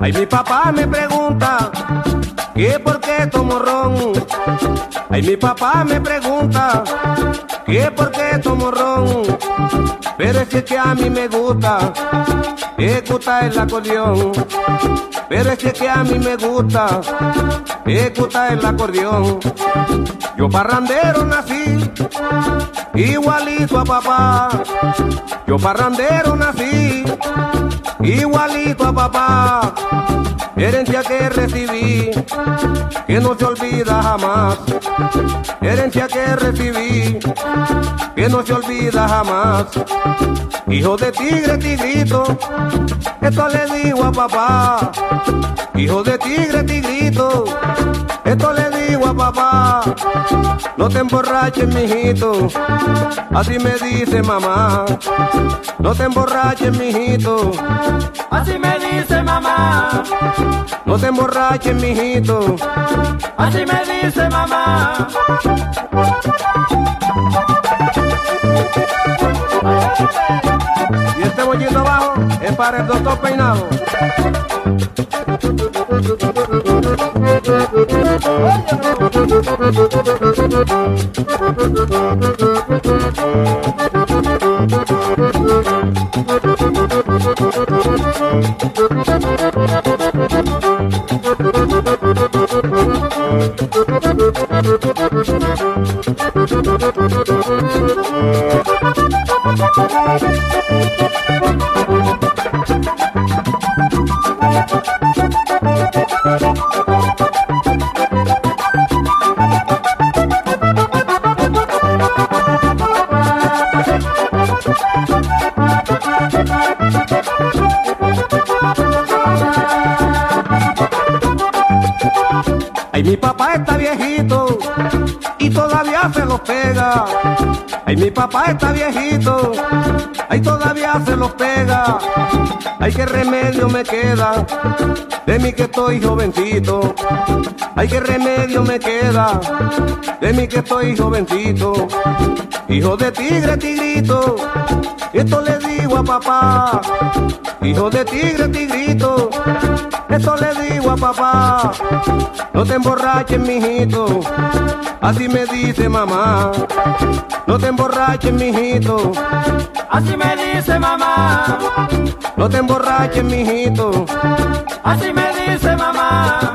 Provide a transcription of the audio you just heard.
Ay, mi papá me pregunta que por qué tomo ron. Ay, mi papá me pregunta que por qué tomo ron. Pero es que a mí me gusta escuchar el acordeón. Pero es que a mí me gusta escuchar el acordeón. Yo parrandero nací, igualito a papá. Yo parrandero nací, igualito a papá. Herencia que recibí, que no se olvida jamás. Herencia que recibí, que no se olvida jamás. Hijo de tigre, tigrito, esto le digo a papá. Hijo de tigre, tigrito, esto le digo papá. No te emborraches, mijito, así me dice mamá. No te emborraches, mijito, Así me dice mamá, no te emborraches, mijito. así me dice mamá. Y este bollito abajo es para el doctor peinado. Ay, mi papá está viejito los pega. Ay, mi papá está viejito, ay, todavía se los pega. Ay, qué remedio me queda de mí que estoy jovencito. Ay, qué remedio me queda de mí que estoy jovencito. Hijo de tigre, tigrito, esto le digo a papá. Hijo de tigre, tigrito, esto le digo a papá. No te emborraches, mijito, así me dice mamá. No te emborraches, mijito, Así me dice mamá, no te emborraches, mijito. así me dice mamá.